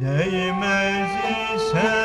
Değmez ise